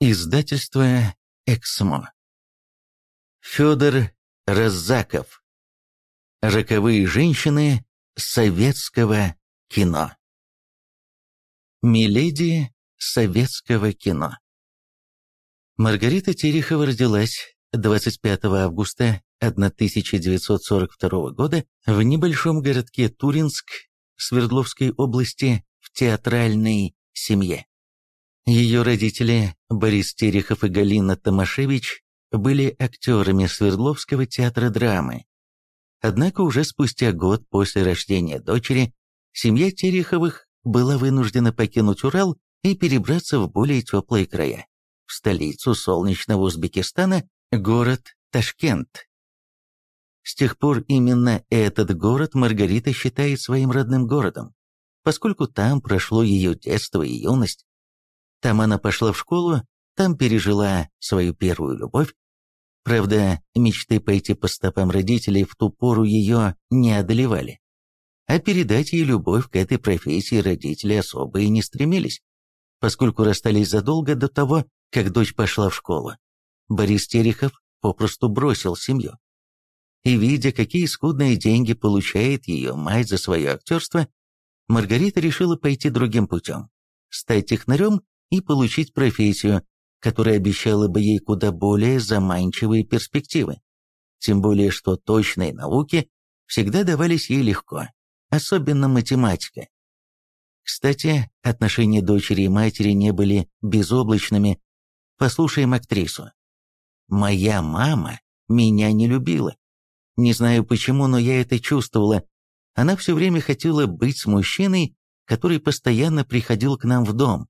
Издательство «Эксмо». Федор Раззаков. Роковые женщины советского кино. Миледи советского кино. Маргарита Терехова родилась 25 августа 1942 года в небольшом городке Туринск Свердловской области в театральной семье. Ее родители, Борис Терехов и Галина Томашевич, были актерами Свердловского театра драмы. Однако уже спустя год после рождения дочери семья Тереховых была вынуждена покинуть Урал и перебраться в более теплые края, в столицу солнечного Узбекистана, город Ташкент. С тех пор именно этот город Маргарита считает своим родным городом, поскольку там прошло ее детство и юность, там она пошла в школу, там пережила свою первую любовь. Правда, мечты пойти по стопам родителей в ту пору ее не одолевали. А передать ей любовь к этой профессии родители особо и не стремились, поскольку расстались задолго до того, как дочь пошла в школу. Борис Терехов попросту бросил семью. И видя, какие скудные деньги получает ее мать за свое актерство, Маргарита решила пойти другим путем, стать технарем и получить профессию, которая обещала бы ей куда более заманчивые перспективы. Тем более, что точные науки всегда давались ей легко, особенно математика. Кстати, отношения дочери и матери не были безоблачными. Послушаем актрису. «Моя мама меня не любила. Не знаю почему, но я это чувствовала. Она все время хотела быть с мужчиной, который постоянно приходил к нам в дом,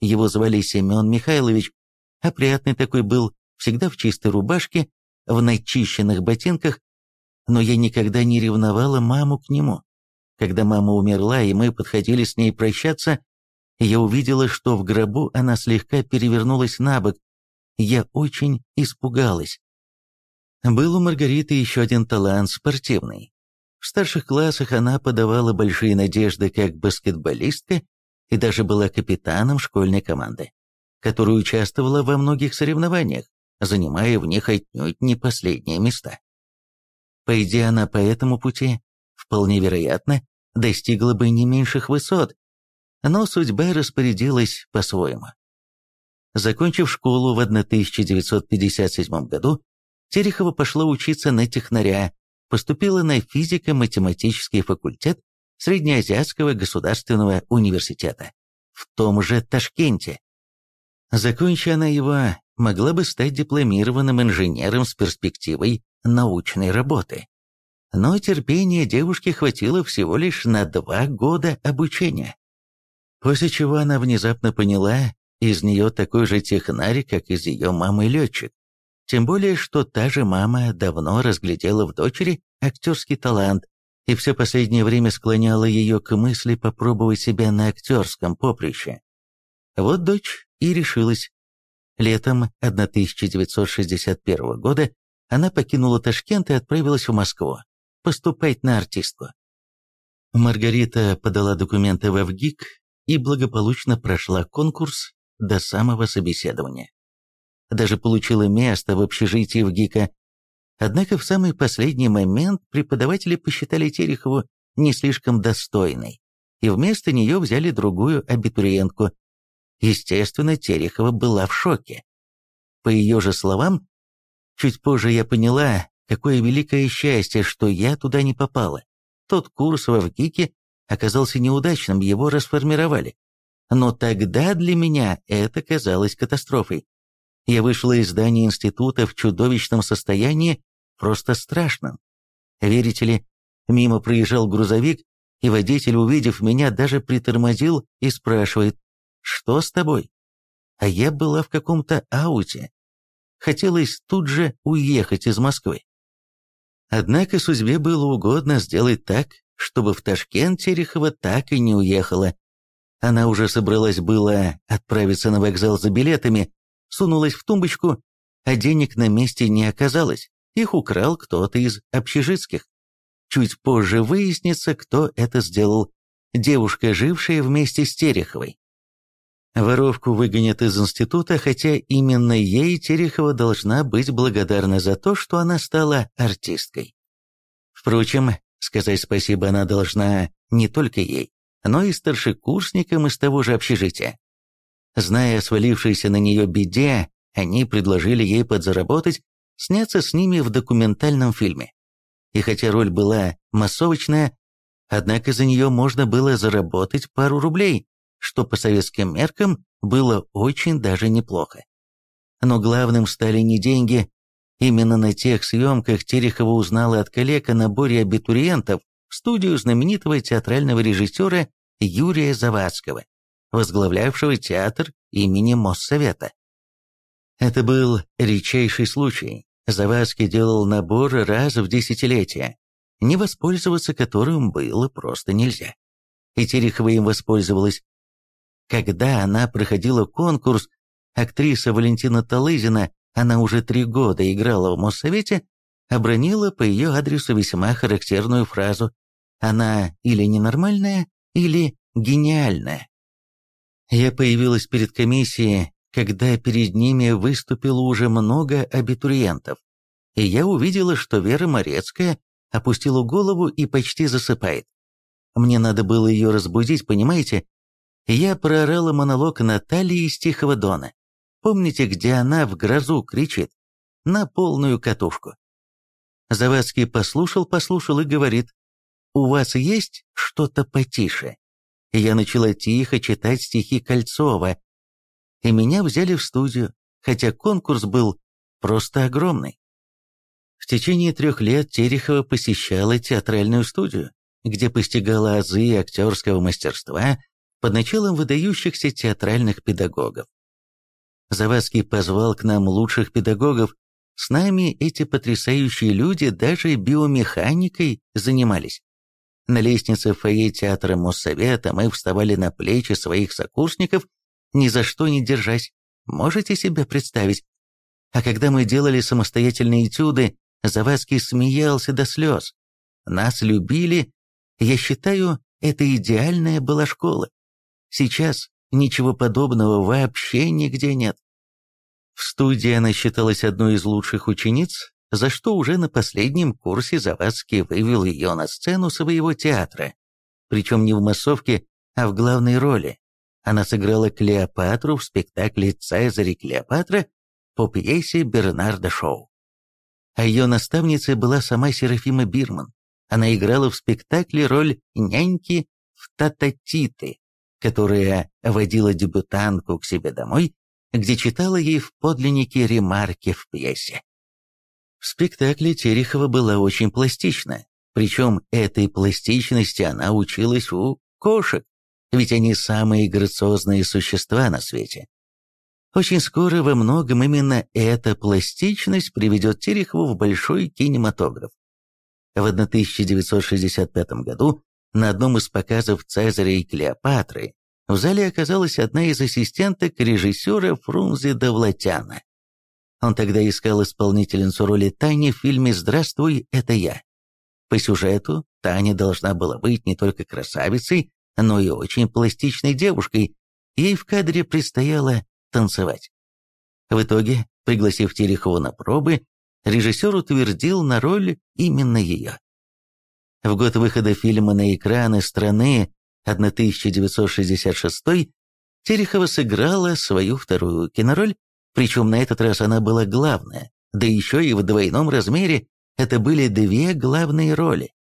его звали Семен Михайлович. Опрятный такой был, всегда в чистой рубашке, в начищенных ботинках, но я никогда не ревновала маму к нему. Когда мама умерла, и мы подходили с ней прощаться, я увидела, что в гробу она слегка перевернулась на бок. Я очень испугалась. Был у Маргариты еще один талант спортивный. В старших классах она подавала большие надежды как баскетболистка и даже была капитаном школьной команды, которая участвовала во многих соревнованиях, занимая в них отнюдь не последние места. Пойдя она по этому пути, вполне вероятно, достигла бы не меньших высот, но судьба распорядилась по-своему. Закончив школу в 1957 году, Терехова пошла учиться на технаря, поступила на физико-математический факультет Среднеазиатского государственного университета в том же Ташкенте. Закончив она его, могла бы стать дипломированным инженером с перспективой научной работы. Но терпения девушки хватило всего лишь на два года обучения. После чего она внезапно поняла, из нее такой же технарь, как из ее мамы летчик. Тем более, что та же мама давно разглядела в дочери актерский талант и все последнее время склоняло ее к мысли попробовать себя на актерском поприще. Вот дочь и решилась. Летом 1961 года она покинула Ташкент и отправилась в Москву поступать на артистку. Маргарита подала документы в ВГИК и благополучно прошла конкурс до самого собеседования. Даже получила место в общежитии ВГИКа, Однако в самый последний момент преподаватели посчитали Терехову не слишком достойной, и вместо нее взяли другую абитуриентку. Естественно, Терехова была в шоке. По ее же словам, чуть позже я поняла, какое великое счастье, что я туда не попала. Тот курс в ВГИКе оказался неудачным, его расформировали. Но тогда для меня это казалось катастрофой. Я вышла из здания института в чудовищном состоянии просто страшным. Верите ли, мимо проезжал грузовик, и водитель, увидев меня, даже притормозил и спрашивает, «Что с тобой?» А я была в каком-то ауте. Хотелось тут же уехать из Москвы. Однако судьбе было угодно сделать так, чтобы в Ташкент Терехова так и не уехала. Она уже собралась было отправиться на вокзал за билетами, сунулась в тумбочку, а денег на месте не оказалось. Их украл кто-то из общежитских. Чуть позже выяснится, кто это сделал. Девушка, жившая вместе с Тереховой. Воровку выгонят из института, хотя именно ей Терехова должна быть благодарна за то, что она стала артисткой. Впрочем, сказать спасибо она должна не только ей, но и старшекурсникам из того же общежития. Зная о свалившейся на нее беде, они предложили ей подзаработать, сняться с ними в документальном фильме. И хотя роль была массовочная, однако за нее можно было заработать пару рублей, что по советским меркам было очень даже неплохо. Но главным стали не деньги. Именно на тех съемках Терехова узнала от коллег о наборе абитуриентов в студию знаменитого театрального режиссера Юрия Завадского, возглавлявшего театр имени Моссовета. Это был редчайший случай. Завадский делал набор раз в десятилетие, не воспользоваться которым было просто нельзя. И Терехова им воспользовалась. Когда она проходила конкурс, актриса Валентина Талызина, она уже три года играла в Моссовете, обронила по ее адресу весьма характерную фразу «Она или ненормальная, или гениальная». Я появилась перед комиссией, когда перед ними выступило уже много абитуриентов, и я увидела, что Вера Морецкая опустила голову и почти засыпает. Мне надо было ее разбудить, понимаете? Я проорала монолог Натальи из Тихого Дона. Помните, где она в грозу кричит? На полную катушку. Завадский послушал, послушал и говорит, «У вас есть что-то потише?» Я начала тихо читать стихи Кольцова, и меня взяли в студию, хотя конкурс был просто огромный. В течение трех лет Терехова посещала театральную студию, где постигала азы актерского мастерства под началом выдающихся театральных педагогов. Завадский позвал к нам лучших педагогов, с нами эти потрясающие люди даже биомеханикой занимались. На лестнице фойе театра Моссовета мы вставали на плечи своих сокурсников ни за что не держась. Можете себе представить? А когда мы делали самостоятельные этюды, Завадский смеялся до слез. Нас любили. Я считаю, это идеальная была школа. Сейчас ничего подобного вообще нигде нет. В студии она считалась одной из лучших учениц, за что уже на последнем курсе Завадский вывел ее на сцену своего театра. Причем не в массовке, а в главной роли. Она сыграла Клеопатру в спектакле «Цезарь и Клеопатра» по пьесе Бернарда Шоу. А ее наставницей была сама Серафима Бирман. Она играла в спектакле роль няньки в Тататиты, которая водила дебютантку к себе домой, где читала ей в подлиннике ремарки в пьесе. В спектакле Терехова была очень пластична, причем этой пластичности она училась у кошек, ведь они самые грациозные существа на свете. Очень скоро во многом именно эта пластичность приведет Терехову в большой кинематограф. В 1965 году на одном из показов «Цезаря и Клеопатры» в зале оказалась одна из ассистенток режиссера Фрунзе Довлатяна. Он тогда искал исполнительницу роли Тани в фильме «Здравствуй, это я». По сюжету Таня должна была быть не только красавицей, но и очень пластичной девушкой, ей в кадре предстояло танцевать. В итоге, пригласив Терехову на пробы, режиссер утвердил на роль именно ее. В год выхода фильма на экраны страны 1966 Терехова сыграла свою вторую кинороль, причем на этот раз она была главная, да еще и в двойном размере, это были две главные роли.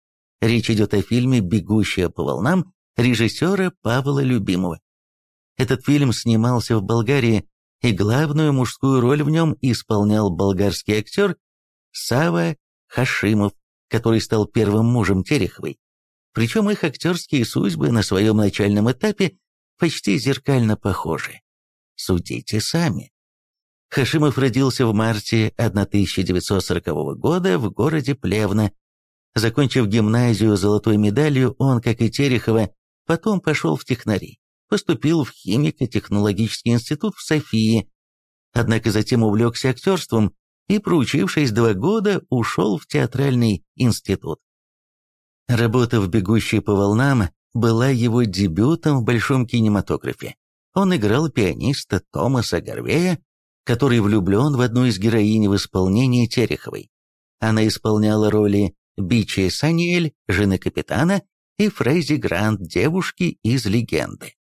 Речь идет о фильме «Бегущая по волнам» режиссера Павла Любимого. Этот фильм снимался в Болгарии, и главную мужскую роль в нем исполнял болгарский актер Сава Хашимов, который стал первым мужем Тереховой. Причем их актерские судьбы на своем начальном этапе почти зеркально похожи. Судите сами. Хашимов родился в марте 1940 года в городе Плевна. Закончив гимназию золотой медалью, он, как и Терехова, Потом пошел в технари, поступил в химико-технологический институт в Софии, однако затем увлекся актерством и, проучившись два года, ушел в театральный институт. Работа в «Бегущей по волнам» была его дебютом в большом кинематографе. он играл пианиста Томаса Гарвея, который влюблен в одну из героинь в исполнении Тереховой. Она исполняла роли Бичи Саниэль, жены капитана, и Фрейзи Грант, девушки из легенды.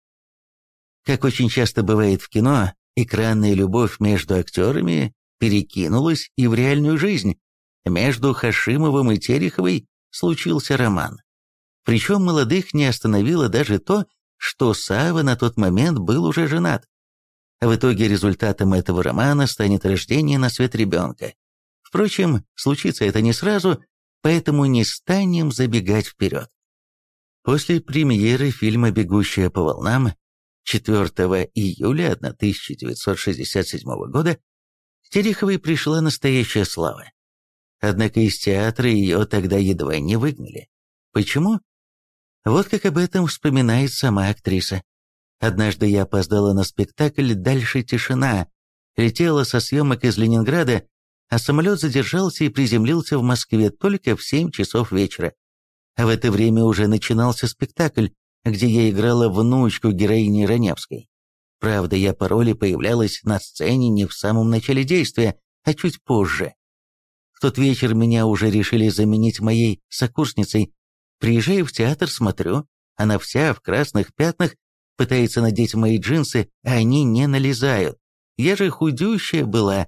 Как очень часто бывает в кино, экранная любовь между актерами перекинулась и в реальную жизнь. Между Хашимовым и Тереховой случился роман. Причем молодых не остановило даже то, что Сава на тот момент был уже женат. В итоге результатом этого романа станет рождение на свет ребенка. Впрочем, случится это не сразу, поэтому не станем забегать вперед. После премьеры фильма «Бегущая по волнам» 4 июля 1967 года Тереховой пришла настоящая слава. Однако из театра ее тогда едва не выгнали. Почему? Вот как об этом вспоминает сама актриса. Однажды я опоздала на спектакль «Дальше тишина», летела со съемок из Ленинграда, а самолет задержался и приземлился в Москве только в 7 часов вечера. А в это время уже начинался спектакль, где я играла внучку героини Раневской. Правда, я по роли появлялась на сцене не в самом начале действия, а чуть позже. В тот вечер меня уже решили заменить моей сокурсницей. Приезжаю в театр, смотрю, она вся в красных пятнах, пытается надеть мои джинсы, а они не налезают. Я же худющая была.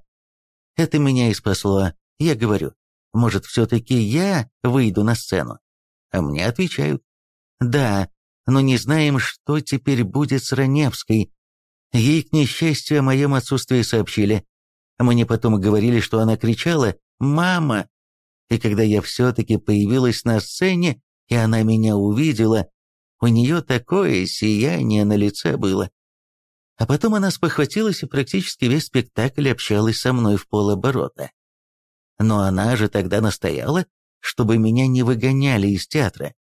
Это меня и спасло. Я говорю, может, все-таки я выйду на сцену? А мне отвечают, да, но не знаем, что теперь будет с Раневской. Ей, к несчастью, о моем отсутствии сообщили. Мне потом говорили, что она кричала «Мама!». И когда я все-таки появилась на сцене, и она меня увидела, у нее такое сияние на лице было. А потом она спохватилась и практически весь спектакль общалась со мной в полоборота. Но она же тогда настояла, чтобы меня не выгоняли из театра.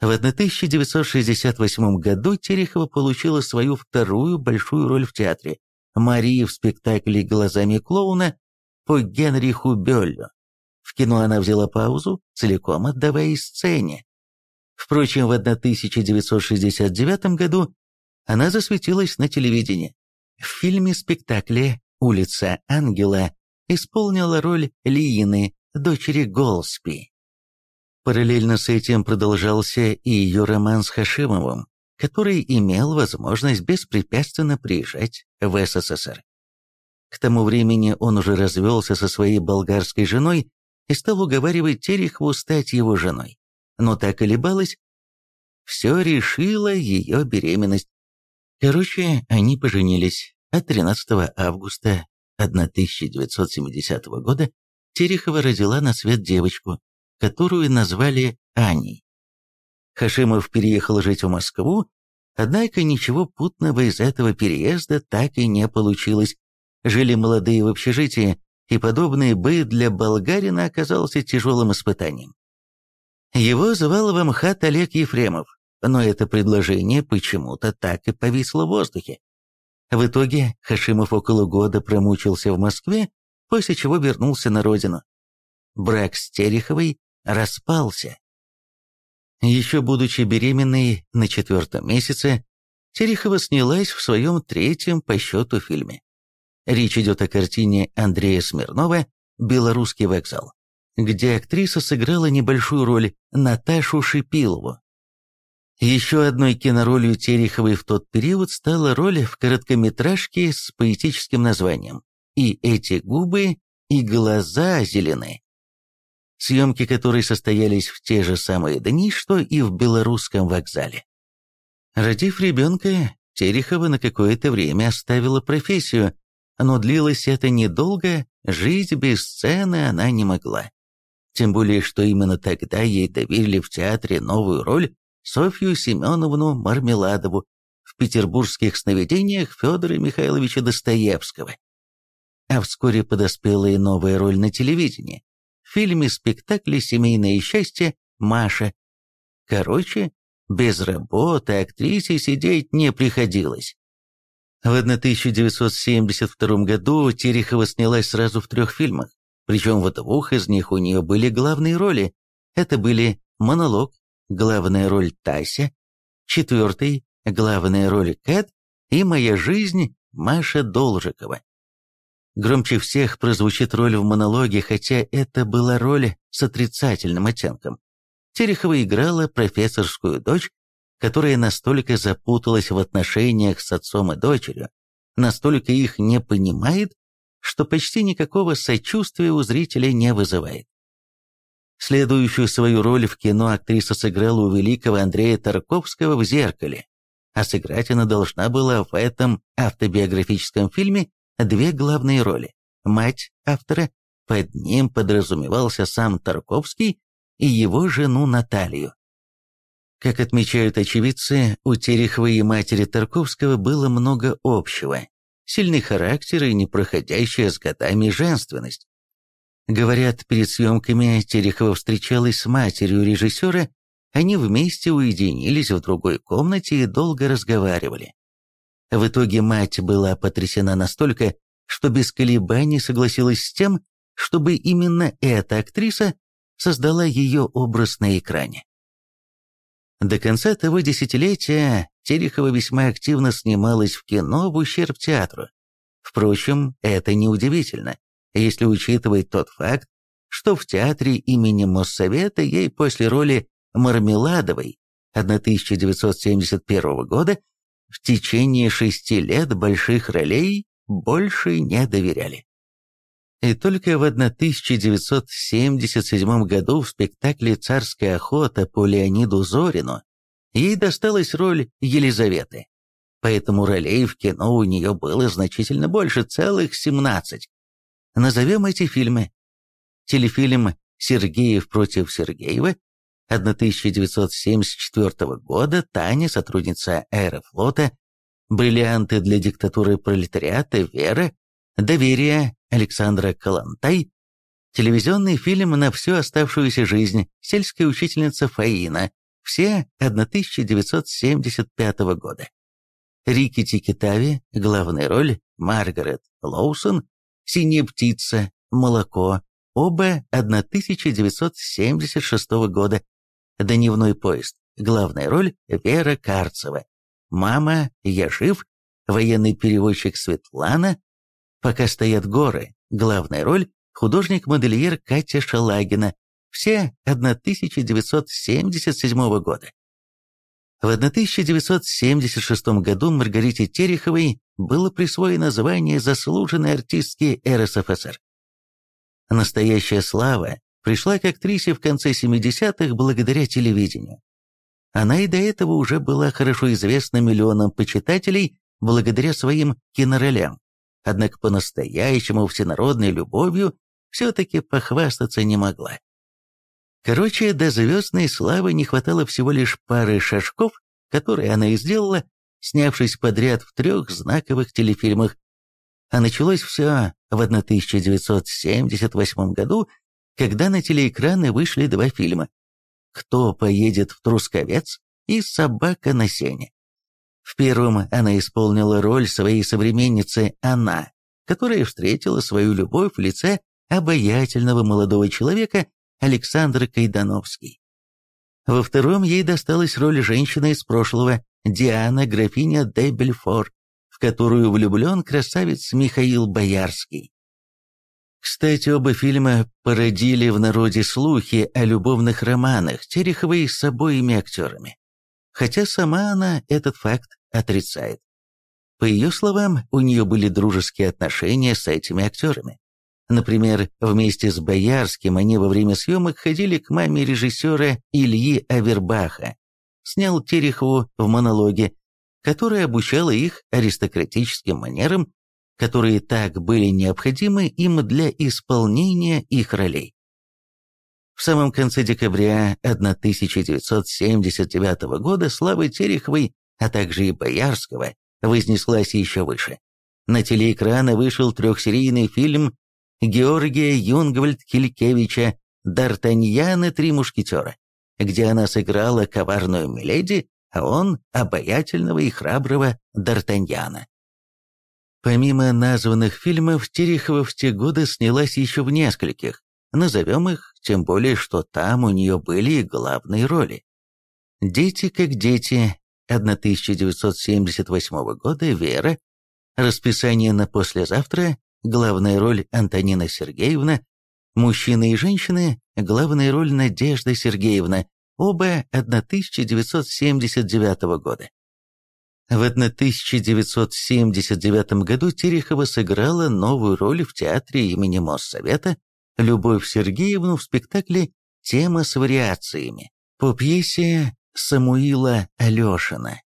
В 1968 году Терехова получила свою вторую большую роль в театре – Марии в спектакле «Глазами клоуна» по Генриху Бёллю. В кино она взяла паузу, целиком отдавая сцене. Впрочем, в 1969 году она засветилась на телевидении. В фильме-спектакле «Улица Ангела» исполнила роль Лиины, дочери Голспи. Параллельно с этим продолжался и ее роман с Хашимовым, который имел возможность беспрепятственно приезжать в СССР. К тому времени он уже развелся со своей болгарской женой и стал уговаривать Терехову стать его женой. Но так колебалась. Все решила ее беременность. Короче, они поженились, а 13 августа 1970 года Терехова родила на свет девочку, которую назвали Аней. Хашимов переехал жить в Москву, однако ничего путного из этого переезда так и не получилось. Жили молодые в общежитии, и подобный быт для болгарина оказался тяжелым испытанием. Его звал в МХАТ Олег Ефремов, но это предложение почему-то так и повисло в воздухе. В итоге Хашимов около года промучился в Москве, после чего вернулся на родину. Брак с Тереховой распался. Еще будучи беременной на четвертом месяце, Терехова снялась в своем третьем по счету фильме. Речь идет о картине Андрея Смирнова «Белорусский вокзал», где актриса сыграла небольшую роль Наташу Шипилову. Еще одной киноролью Тереховой в тот период стала роль в короткометражке с поэтическим названием «И эти губы, и глаза зеленые» съемки которой состоялись в те же самые дни, что и в белорусском вокзале. Родив ребенка, Терехова на какое-то время оставила профессию, но длилось это недолго, жить без сцены она не могла. Тем более, что именно тогда ей доверили в театре новую роль Софью Семеновну Мармеладову в петербургских сновидениях Федора Михайловича Достоевского. А вскоре подоспела и новая роль на телевидении фильме-спектакле «Семейное счастье» Маша. Короче, без работы актрисе сидеть не приходилось. В 1972 году Терехова снялась сразу в трех фильмах, причем в двух из них у нее были главные роли. Это были «Монолог», главная роль Тася, четвертый, главная роль Кэт и «Моя жизнь» Маша Должикова. Громче всех прозвучит роль в монологе, хотя это была роль с отрицательным оттенком. Терехова играла профессорскую дочь, которая настолько запуталась в отношениях с отцом и дочерью, настолько их не понимает, что почти никакого сочувствия у зрителя не вызывает. Следующую свою роль в кино актриса сыграла у великого Андрея Тарковского в «Зеркале», а сыграть она должна была в этом автобиографическом фильме две главные роли. Мать автора, под ним подразумевался сам Тарковский и его жену Наталью. Как отмечают очевидцы, у Тереховой и матери Тарковского было много общего. Сильный характер и непроходящая с годами женственность. Говорят, перед съемками Терехова встречалась с матерью режиссера, они вместе уединились в другой комнате и долго разговаривали. В итоге мать была потрясена настолько, что без колебаний согласилась с тем, чтобы именно эта актриса создала ее образ на экране. До конца того десятилетия Терехова весьма активно снималась в кино в ущерб театру. Впрочем, это неудивительно, если учитывать тот факт, что в театре имени Моссовета ей после роли Мармеладовой 1971 года в течение шести лет больших ролей больше не доверяли. И только в 1977 году в спектакле «Царская охота» по Леониду Зорину ей досталась роль Елизаветы. Поэтому ролей в кино у нее было значительно больше, целых 17. Назовем эти фильмы. Телефильм «Сергеев против Сергеева» 1974 года Таня, сотрудница аэрофлота, «Бриллианты для диктатуры пролетариата», «Вера», «Доверие», Александра Калантай, телевизионный фильм на всю оставшуюся жизнь «Сельская учительница Фаина», все 1975 года. Рики Тикитави, главная роль, Маргарет Лоусон, «Синяя птица», «Молоко», оба 1976 года. Дневной поезд, главная роль, Вера Карцева, «Мама, я жив», военный переводчик Светлана, «Пока стоят горы», главная роль, художник-модельер Катя Шалагина, все 1977 года. В 1976 году Маргарите Тереховой было присвоено звание заслуженной артистки РСФСР. Настоящая слава пришла к актрисе в конце 70-х благодаря телевидению. Она и до этого уже была хорошо известна миллионам почитателей благодаря своим киноролям, однако по-настоящему всенародной любовью все-таки похвастаться не могла. Короче, до звездной славы не хватало всего лишь пары шажков, которые она и сделала, снявшись подряд в трех знаковых телефильмах. А началось все в 1978 году, когда на телеэкраны вышли два фильма «Кто поедет в Трусковец» и «Собака на сене». В первом она исполнила роль своей современницы Анна, которая встретила свою любовь в лице обаятельного молодого человека, Александр Кайдановский. Во втором ей досталась роль женщины из прошлого, Диана, графиня де Бельфор, в которую влюблен красавец Михаил Боярский. Кстати, оба фильма породили в народе слухи о любовных романах Тереховой с обоими актерами. Хотя сама она этот факт отрицает. По ее словам, у нее были дружеские отношения с этими актерами. Например, вместе с Боярским они во время съемок ходили к маме режиссера Ильи Авербаха, снял Терехову в монологе, который обучала их аристократическим манерам, которые так были необходимы им для исполнения их ролей. В самом конце декабря 1979 года слава Тереховой, а также и Боярского, вознеслась еще выше. На телеэкраны вышел трехсерийный фильм Георгия Юнгвальд-Килькевича «Д'Артаньян и три мушкетера», где она сыграла коварную Миледи, а он – обаятельного и храброго Д'Артаньяна. Помимо названных фильмов, Терехова в те годы снялась еще в нескольких, назовем их, тем более, что там у нее были главные роли. «Дети как дети», 1978 года «Вера», «Расписание на послезавтра», главная роль Антонина Сергеевна, «Мужчины и женщины», главная роль Надежда Сергеевна, оба 1979 года. В 1979 году Терехова сыграла новую роль в театре имени Моссовета Любовь Сергеевну в спектакле «Тема с вариациями» по пьесе Самуила Алешина.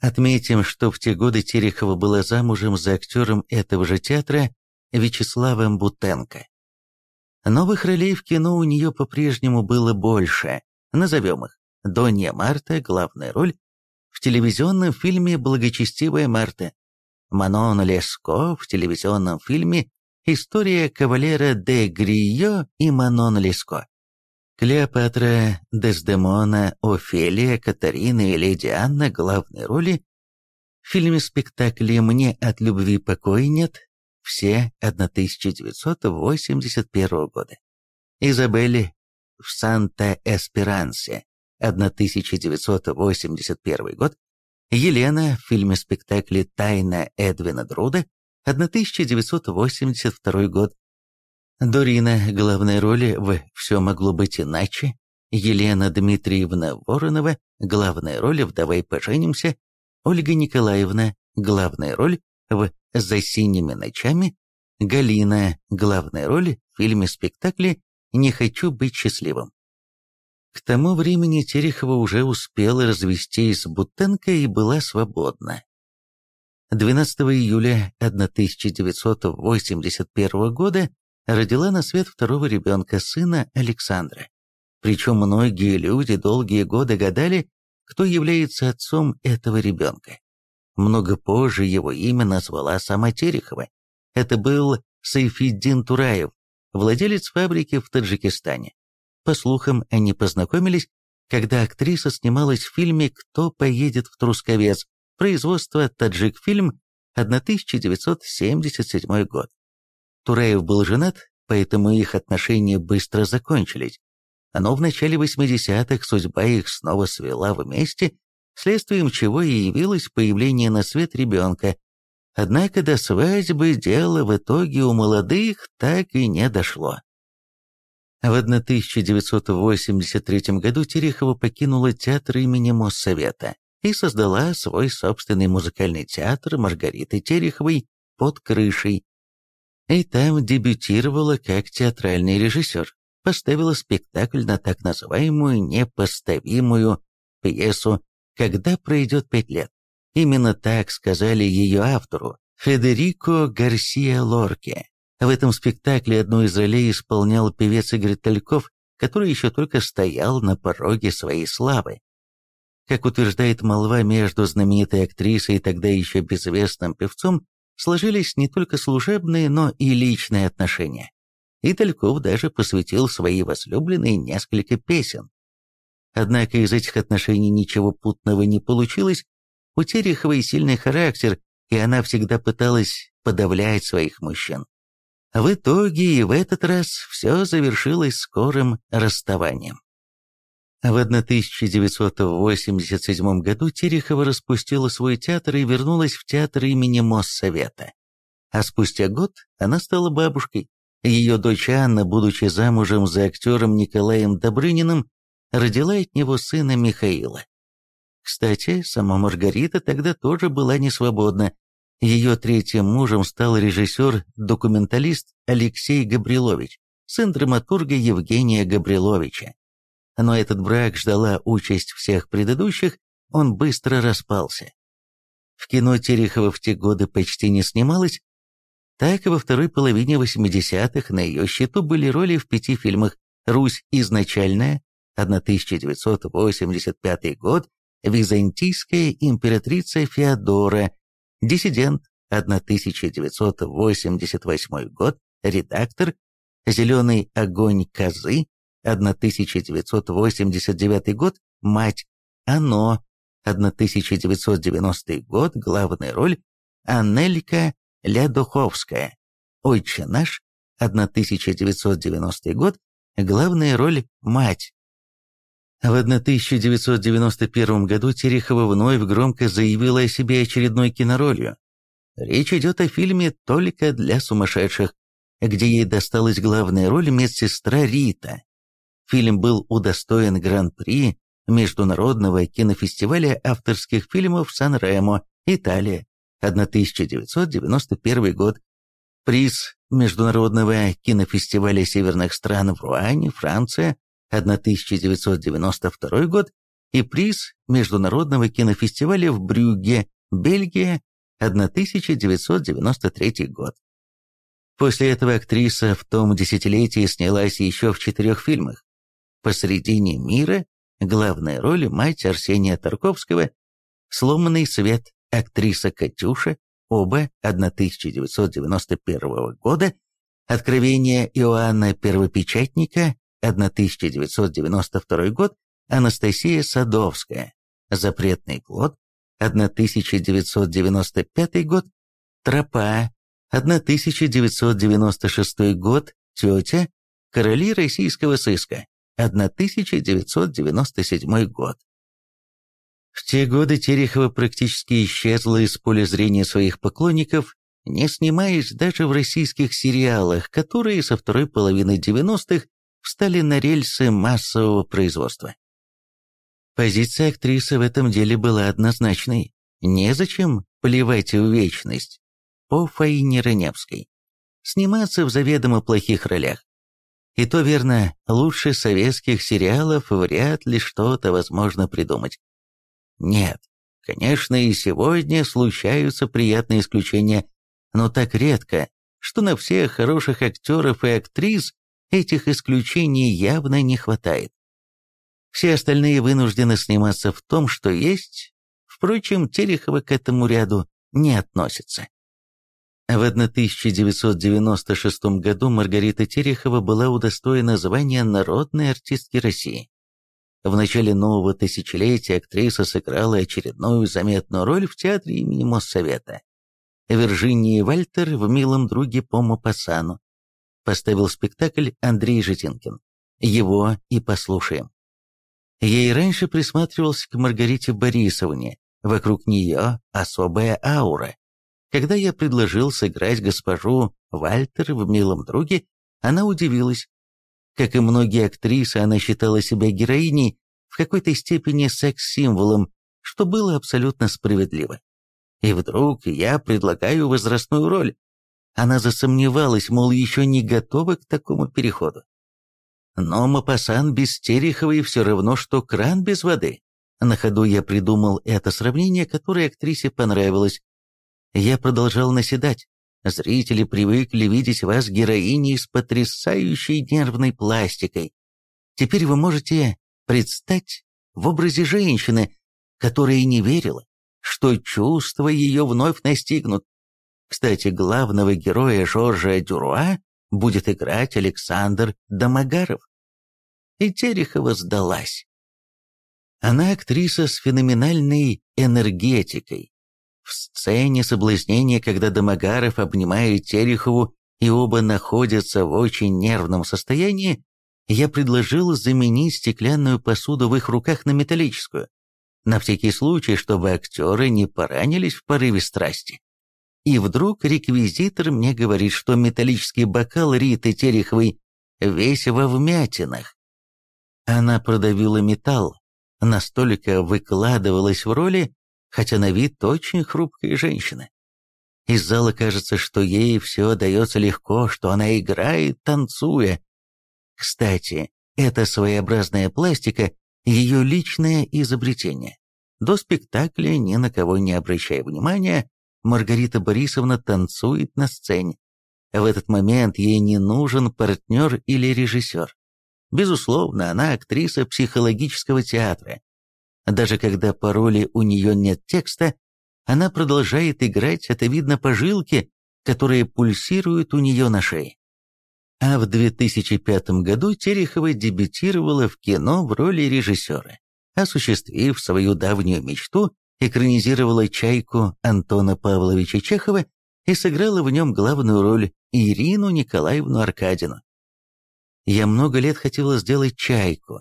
Отметим, что в те годы Терехова была замужем за актером этого же театра Вячеславом Бутенко. Новых ролей в кино у нее по-прежнему было больше. Назовем их. Донья Марта, главная роль, в телевизионном фильме «Благочестивая Марта», Манон Леско в телевизионном фильме «История кавалера де Грио и Манон Леско», Клеопатра, Дездемона, Офелия, Катарина и Леди Анна главные роли. В фильме-спектакле «Мне от любви покоя нет» все 1981 года. Изабелли в Санта-Эсперансе 1981 год, Елена в фильме-спектакле «Тайна Эдвина Друда» 1982 год, Дорина, главной роли в «Все могло быть иначе», Елена Дмитриевна Воронова, главная роль в «Давай поженимся», Ольга Николаевна, главная роль в «За синими ночами», Галина, главная роль в фильме-спектакле «Не хочу быть счастливым». К тому времени Терехова уже успела развестись с Бутенко и была свободна. 12 июля 1981 года родила на свет второго ребенка, сына Александра. Причем многие люди долгие годы гадали, кто является отцом этого ребенка. Много позже его имя назвала сама Терехова. Это был Сайфиддин Тураев, владелец фабрики в Таджикистане. По слухам, они познакомились, когда актриса снималась в фильме «Кто поедет в Трусковец», производство «Таджикфильм», 1977 год. Тураев был женат, поэтому их отношения быстро закончились. Но в начале 80-х судьба их снова свела вместе, следствием чего и явилось появление на свет ребенка. Однако до свадьбы дело в итоге у молодых так и не дошло. В 1983 году Терехова покинула театр имени Моссовета и создала свой собственный музыкальный театр Маргариты Тереховой под крышей. И там дебютировала как театральный режиссер, поставила спектакль на так называемую непоставимую пьесу «Когда пройдет пять лет». Именно так сказали ее автору, Федерико Гарсия Лорке. В этом спектакле одну из ролей исполнял певец Игорь Тальков, который еще только стоял на пороге своей славы. Как утверждает молва между знаменитой актрисой и тогда еще безвестным певцом, сложились не только служебные, но и личные отношения. И Тальков даже посвятил своей возлюбленной несколько песен. Однако из этих отношений ничего путного не получилось, у Тереховой сильный характер, и она всегда пыталась подавлять своих мужчин. В итоге и в этот раз все завершилось скорым расставанием. В 1987 году Терехова распустила свой театр и вернулась в театр имени Моссовета. А спустя год она стала бабушкой. Ее дочь Анна, будучи замужем за актером Николаем Добрыниным, родила от него сына Михаила. Кстати, сама Маргарита тогда тоже была не свободна, ее третьим мужем стал режиссер-документалист Алексей Габрилович, сын драматурга Евгения Габриловича. Но этот брак ждала участь всех предыдущих, он быстро распался. В кино Терехова в те годы почти не снималась, так и во второй половине 80-х на ее счету были роли в пяти фильмах «Русь изначальная», 1985 год, «Византийская императрица Феодора», Диссидент, 1988 год, редактор, «Зеленый огонь козы», 1989 год, мать, «Оно», 1990 год, главная роль, Аннелька Лядуховская, «Отче наш», 1990 год, главная роль, мать. В 1991 году Терехова вновь громко заявила о себе очередной киноролью. Речь идет о фильме «Только для сумасшедших», где ей досталась главная роль медсестра Рита. Фильм был удостоен Гран-при Международного кинофестиваля авторских фильмов Сан-Ремо, Италия, 1991 год. Приз Международного кинофестиваля северных стран в Руане, Франция, 1992 год и приз Международного кинофестиваля в Брюгге, Бельгия, 1993 год. После этого актриса в том десятилетии снялась еще в четырех фильмах. «Посредине мира» главная роль мать Арсения Тарковского, «Сломанный свет» актриса Катюша, оба 1991 года, «Откровение Иоанна Первопечатника» 1992 год, Анастасия Садовская, «Запретный плод», 1995 год, «Тропа», 1996 год, «Тетя», «Короли российского сыска», 1997 год. В те годы Терехова практически исчезла из поля зрения своих поклонников, не снимаясь даже в российских сериалах, которые со второй половины 90-х встали на рельсы массового производства. Позиция актрисы в этом деле была однозначной. Незачем плевать в вечность. По Фаине Раневской. Сниматься в заведомо плохих ролях. И то верно, лучше советских сериалов вряд ли что-то возможно придумать. Нет, конечно, и сегодня случаются приятные исключения, но так редко, что на всех хороших актеров и актрис этих исключений явно не хватает. Все остальные вынуждены сниматься в том, что есть, впрочем, Терехова к этому ряду не относится. В 1996 году Маргарита Терехова была удостоена звания народной артистки России. В начале нового тысячелетия актриса сыграла очередную заметную роль в театре имени Моссовета. Виржинии Вальтер в «Милом друге по Мопассану» поставил спектакль Андрей Житинкин. Его и послушаем. Ей раньше присматривался к Маргарите Борисовне, вокруг нее особая аура. Когда я предложил сыграть госпожу Вальтер в «Милом друге», она удивилась. Как и многие актрисы, она считала себя героиней, в какой-то степени секс-символом, что было абсолютно справедливо. И вдруг я предлагаю возрастную роль. Она засомневалась, мол, еще не готова к такому переходу. Но Мапасан без Тереховой все равно, что кран без воды. На ходу я придумал это сравнение, которое актрисе понравилось. Я продолжал наседать. Зрители привыкли видеть вас героиней с потрясающей нервной пластикой. Теперь вы можете предстать в образе женщины, которая не верила, что чувства ее вновь настигнут. Кстати, главного героя Жоржа Дюруа будет играть Александр Домогаров и Терехова сдалась. Она актриса с феноменальной энергетикой. В сцене соблазнения, когда Домогаров обнимает Терехову и оба находятся в очень нервном состоянии, я предложил заменить стеклянную посуду в их руках на металлическую, на всякий случай, чтобы актеры не поранились в порыве страсти. И вдруг реквизитор мне говорит, что металлический бокал Риты Тереховой весь во вмятинах. Она продавила металл, настолько выкладывалась в роли, хотя на вид очень хрупкая женщина. Из зала кажется, что ей все дается легко, что она играет, танцуя. Кстати, эта своеобразная пластика – ее личное изобретение. До спектакля, ни на кого не обращая внимания, Маргарита Борисовна танцует на сцене. В этот момент ей не нужен партнер или режиссер. Безусловно, она актриса психологического театра. Даже когда по роли у нее нет текста, она продолжает играть, это видно по жилке, которая пульсирует у нее на шее. А в 2005 году Терехова дебютировала в кино в роли режиссера, осуществив свою давнюю мечту, экранизировала «Чайку» Антона Павловича Чехова и сыграла в нем главную роль Ирину Николаевну Аркадину. Я много лет хотела сделать «Чайку».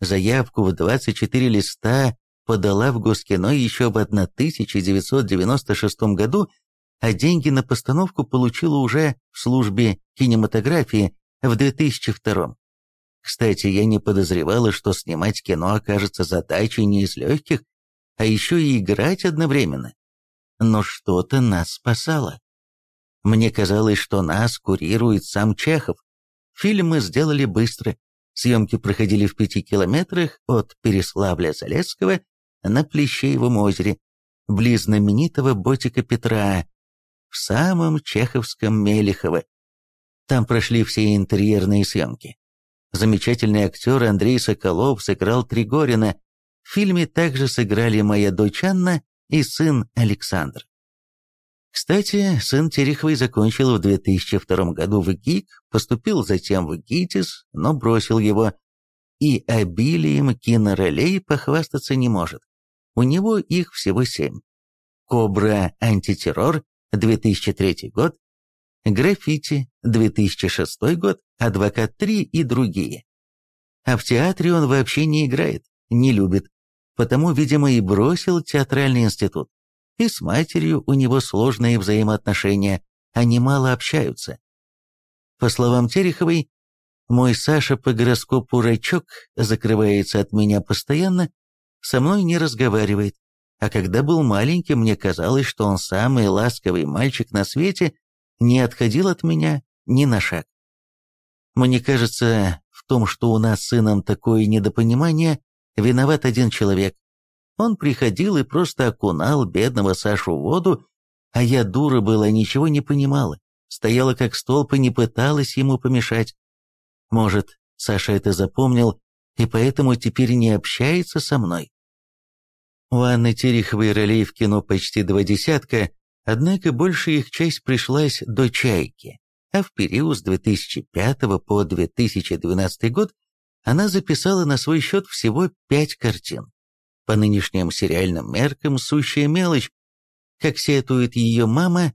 Заявку в 24 листа подала в Госкино еще в 1996 году, а деньги на постановку получила уже в службе кинематографии в 2002. Кстати, я не подозревала, что снимать кино окажется задачей не из легких, а еще и играть одновременно. Но что-то нас спасало. Мне казалось, что нас курирует сам Чехов. Фильм мы сделали быстро. Съемки проходили в пяти километрах от Переславля-Залесского на Плещеевом озере, близ знаменитого ботика Петра, в самом чеховском Мелехово. Там прошли все интерьерные съемки. Замечательный актер Андрей Соколов сыграл Тригорина. В фильме также сыграли моя дочь Анна и сын Александр. Кстати, сын Тереховой закончил в 2002 году в ГИК, поступил затем в ГИТИС, но бросил его, и обилием киноролей похвастаться не может. У него их всего семь. «Кобра. Антитеррор» 2003 год, «Граффити» 2006 год, «Адвокат 3» и другие. А в театре он вообще не играет, не любит, потому, видимо, и бросил театральный институт. И с матерью у него сложные взаимоотношения, они мало общаются. По словам Тереховой, мой Саша по гороскопу рачок закрывается от меня постоянно, со мной не разговаривает. А когда был маленьким, мне казалось, что он самый ласковый мальчик на свете, не отходил от меня ни на шаг. Мне кажется, в том, что у нас с сыном такое недопонимание, виноват один человек. Он приходил и просто окунал бедного Сашу в воду, а я дура была, ничего не понимала, стояла как столб и не пыталась ему помешать. Может, Саша это запомнил и поэтому теперь не общается со мной. У Анны Тереховой ролей в кино почти два десятка, однако большая их часть пришлась до «Чайки», а в период с 2005 по 2012 год она записала на свой счет всего пять картин. По нынешним сериальным меркам сущая мелочь, как сетует ее мама,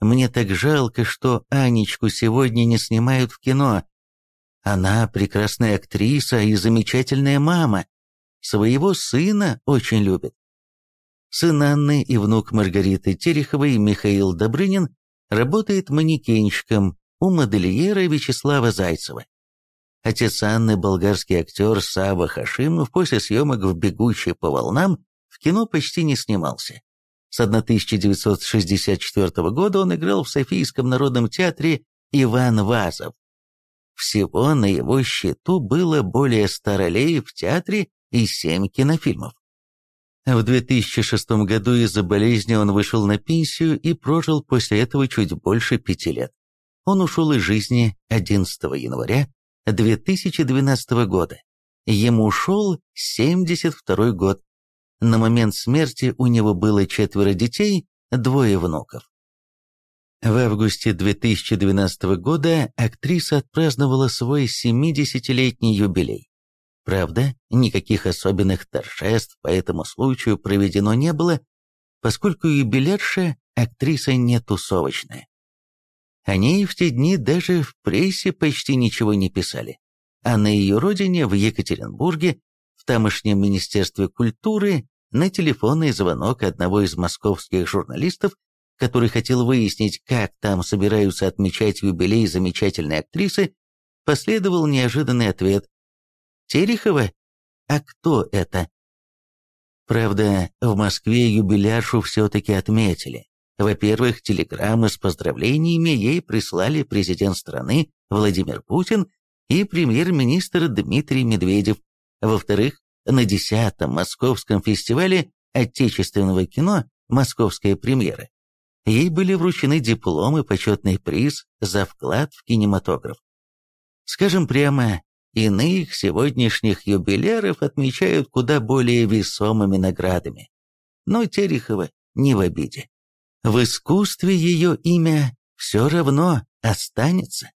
мне так жалко, что Анечку сегодня не снимают в кино. Она прекрасная актриса и замечательная мама. Своего сына очень любит. Сын Анны и внук Маргариты Тереховой Михаил Добрынин работает манекенщиком у модельера Вячеслава Зайцева. Отец Анны, болгарский актер Сава Хашимов, после съемок в «Бегущей по волнам» в кино почти не снимался. С 1964 года он играл в Софийском народном театре «Иван Вазов». Всего на его счету было более ста ролей в театре и семь кинофильмов. В 2006 году из-за болезни он вышел на пенсию и прожил после этого чуть больше пяти лет. Он ушел из жизни 11 января 2012 года. Ему шел 72 год. На момент смерти у него было четверо детей, двое внуков. В августе 2012 года актриса отпраздновала свой 70-летний юбилей. Правда, никаких особенных торжеств по этому случаю проведено не было, поскольку юбилярша – актриса не тусовочная. О ней в те дни даже в прессе почти ничего не писали. А на ее родине, в Екатеринбурге, в тамошнем Министерстве культуры, на телефонный звонок одного из московских журналистов, который хотел выяснить, как там собираются отмечать юбилей замечательной актрисы, последовал неожиданный ответ Терехова? А кто это? Правда, в Москве юбиляршу все-таки отметили. Во-первых, телеграммы с поздравлениями ей прислали президент страны Владимир Путин и премьер-министр Дмитрий Медведев. Во-вторых, на 10-м Московском фестивале отечественного кино «Московская премьера» ей были вручены диплом и почетный приз за вклад в кинематограф. Скажем прямо, Иных сегодняшних юбиляров отмечают куда более весомыми наградами. Но Терехова не в обиде. В искусстве ее имя все равно останется.